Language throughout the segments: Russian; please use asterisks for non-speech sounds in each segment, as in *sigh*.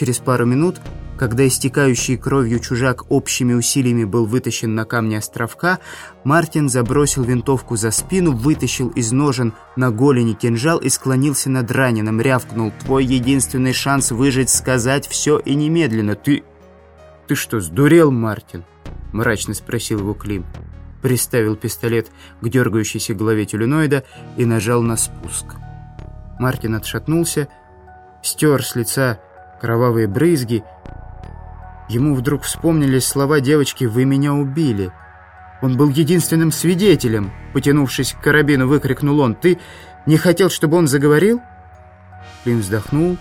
Через пару минут, когда истекающий кровью чужак общими усилиями был вытащен на камни островка, Мартин забросил винтовку за спину, вытащил из ножен на голени кинжал и склонился над раненым, рявкнул «Твой единственный шанс выжить, сказать все и немедленно. Ты... ты что, сдурел, Мартин?» — мрачно спросил его Клим. Приставил пистолет к дергающейся голове тюленоида и нажал на спуск. Мартин отшатнулся, стер с лица кровавые брызги. Ему вдруг вспомнились слова девочки «Вы меня убили». Он был единственным свидетелем. Потянувшись к карабину, выкрикнул он. «Ты не хотел, чтобы он заговорил?» Клим вздохнул,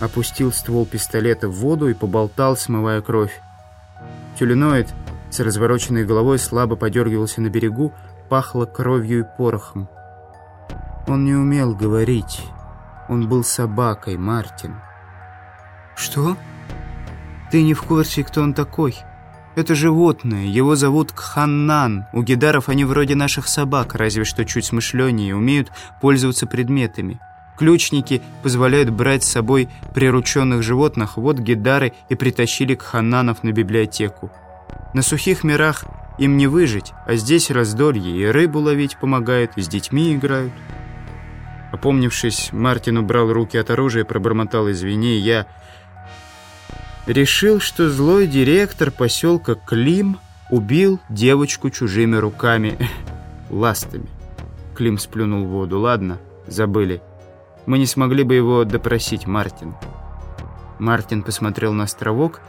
опустил ствол пистолета в воду и поболтал, смывая кровь. Тюленоид с развороченной головой слабо подергивался на берегу, пахло кровью и порохом. Он не умел говорить. Он был собакой, Мартин. «Что? Ты не в курсе, кто он такой? Это животное, его зовут Кханнан. У гидаров они вроде наших собак, разве что чуть смышленнее, умеют пользоваться предметами. Ключники позволяют брать с собой прирученных животных, вот гидары и притащили Кханнанов на библиотеку. На сухих мирах им не выжить, а здесь раздолье, и рыбу ловить помогают, и с детьми играют». Опомнившись, Мартин убрал руки от оружия пробормотал «Извини, я...» решил, что злой директор поселка Клим убил девочку чужими руками, *laughs* ластами. Клим сплюнул воду. «Ладно, забыли. Мы не смогли бы его допросить, Мартин». Мартин посмотрел на островок,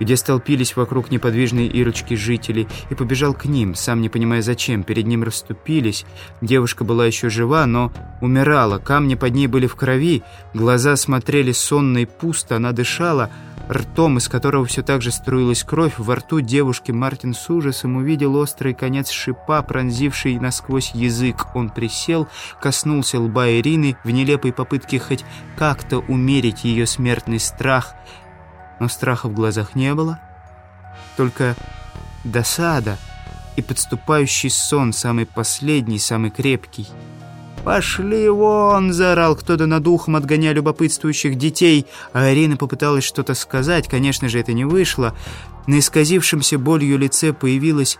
где столпились вокруг неподвижные ирочки жители, и побежал к ним, сам не понимая зачем. Перед ним расступились. Девушка была еще жива, но умирала. Камни под ней были в крови, глаза смотрели сонно и пусто, она дышала, ртом, из которого все так же струилась кровь, во рту девушки Мартин с ужасом увидел острый конец шипа, пронзивший насквозь язык. Он присел, коснулся лба Ирины в нелепой попытке хоть как-то умерить ее смертный страх. Но страха в глазах не было, только досада и подступающий сон, самый последний, самый крепкий — «Пошли вон!» — заорал кто-то над ухом, отгоняя любопытствующих детей. А Арина попыталась что-то сказать. Конечно же, это не вышло. На исказившемся болью лице появилось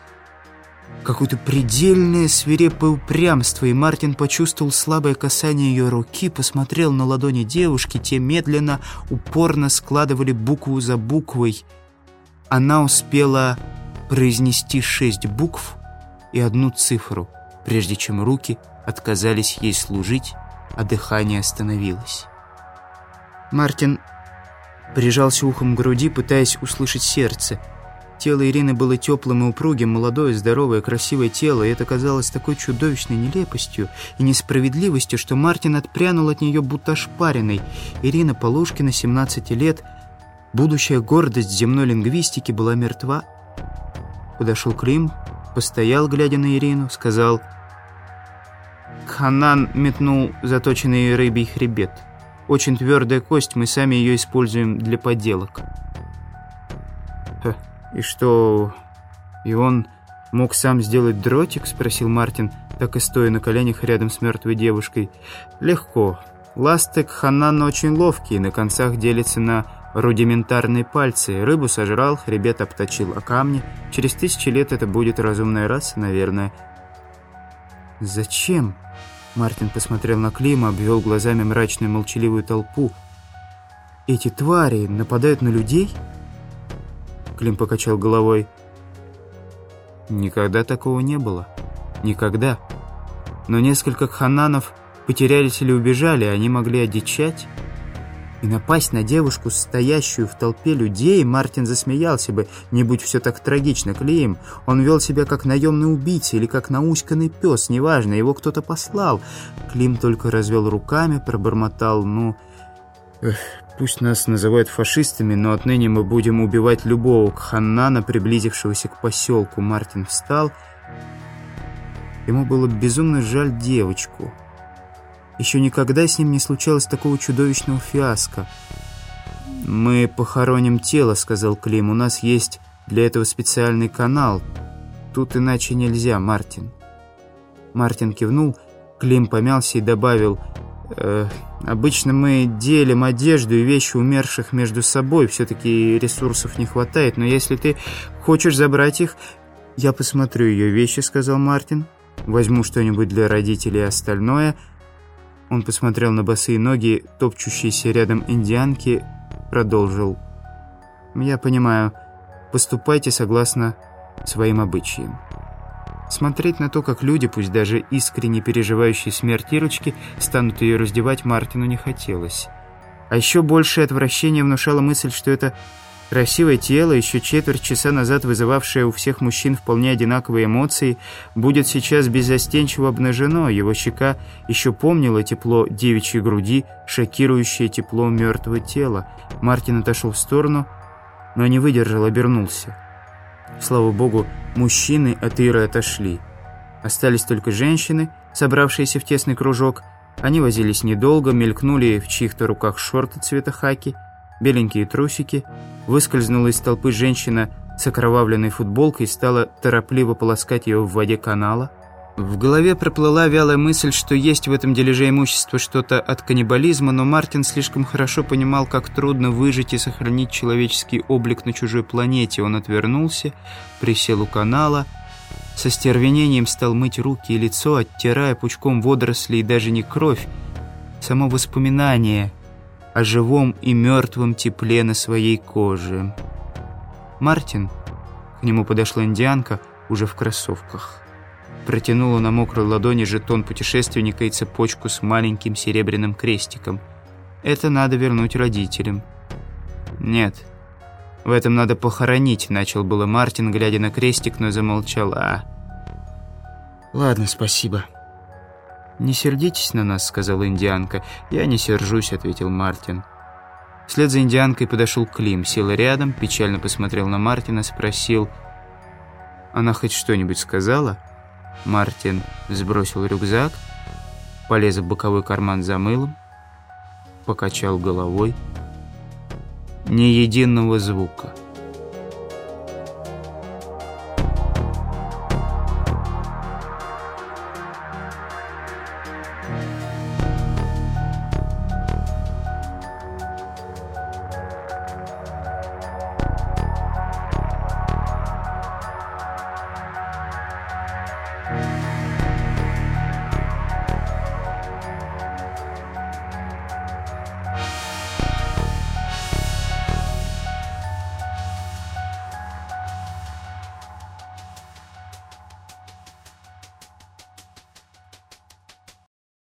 какое-то предельное свирепое упрямство, и Мартин почувствовал слабое касание ее руки, посмотрел на ладони девушки, те медленно, упорно складывали букву за буквой. Она успела произнести шесть букв и одну цифру, прежде чем руки отказались ей служить, а дыхание остановилось. Мартин прижался ухом к груди, пытаясь услышать сердце. Тело Ирины было теплым и упругим, молодое, здоровое, красивое тело, и это казалось такой чудовищной нелепостью и несправедливостью, что Мартин отпрянул от нее будто ошпаренный. Ирина Полушкина, 17 лет, будущая гордость земной лингвистики, была мертва. Подошел Клим, постоял, глядя на Ирину, сказал Ханан метнул заточенный рыбий хребет. Очень твердая кость, мы сами ее используем для поделок. «И что, и он мог сам сделать дротик?» – спросил Мартин, так и стоя на коленях рядом с мертвой девушкой. «Легко. Ластык Ханан очень ловкий, на концах делится на рудиментарные пальцы. Рыбу сожрал, хребет обточил о камни. Через тысячи лет это будет разумная раса, наверное». «Зачем?» Мартин посмотрел на Клима, обвел глазами мрачную молчаливую толпу. «Эти твари нападают на людей?» Клим покачал головой. «Никогда такого не было. Никогда. Но несколько хананов потерялись или убежали, они могли одичать» и напасть на девушку, стоящую в толпе людей, Мартин засмеялся бы, не будь все так трагично, Клим. Он вел себя как наемный убийца или как науськанный пес, неважно, его кто-то послал. Клим только развел руками, пробормотал, ну... Эх, пусть нас называют фашистами, но отныне мы будем убивать любого кханнана, приблизившегося к поселку. Мартин встал. Ему было безумно жаль девочку. Еще никогда с ним не случалось такого чудовищного фиаско. «Мы похороним тело», — сказал Клим. «У нас есть для этого специальный канал. Тут иначе нельзя, Мартин». Мартин кивнул, Клим помялся и добавил, Э, обычно мы делим одежду и вещи умерших между собой. Все-таки ресурсов не хватает. Но если ты хочешь забрать их, я посмотрю ее вещи, сказал Мартин. Возьму что-нибудь для родителей и остальное. Он посмотрел на босые ноги, топчущиеся рядом индианки, продолжил. Я понимаю, поступайте согласно своим обычаям. Смотреть на то, как люди, пусть даже искренне переживающие смерть Ирочки, станут ее раздевать, Мартину не хотелось. А еще большее отвращение внушала мысль, что это красивое тело, еще четверть часа назад вызывавшее у всех мужчин вполне одинаковые эмоции, будет сейчас беззастенчиво обнажено, его щека еще помнила тепло девичьей груди, шокирующее тепло мертвого тела. Мартин отошел в сторону, но не выдержал, обернулся. Слава богу, мужчины от Иры отошли. Остались только женщины, собравшиеся в тесный кружок. Они возились недолго, мелькнули в чьих-то руках шорты цвета хаки, беленькие трусики. Выскользнула из толпы женщина с окровавленной футболкой и стала торопливо полоскать ее в воде канала. В голове проплыла вялая мысль, что есть в этом дележе имущества что-то от каннибализма, но Мартин слишком хорошо понимал, как трудно выжить и сохранить человеческий облик на чужой планете. Он отвернулся, присел у канала, со стервенением стал мыть руки и лицо, оттирая пучком водорослей даже не кровь, само воспоминание о живом и мертвом тепле на своей коже. Мартин, к нему подошла индианка, уже в кроссовках протянула на мокрой ладони жетон путешественника и цепочку с маленьким серебряным крестиком. «Это надо вернуть родителям». «Нет, в этом надо похоронить», — начал было Мартин, глядя на крестик, но замолчал. «А...» «Ладно, спасибо». «Не сердитесь на нас», — сказала индианка. «Я не сержусь», — ответил Мартин. Вслед за индианкой подошел Клим, сел рядом, печально посмотрел на Мартина, спросил, «Она хоть что-нибудь сказала?» Мартин сбросил рюкзак, полез в боковой карман за мылом, покачал головой. Ни единого звука.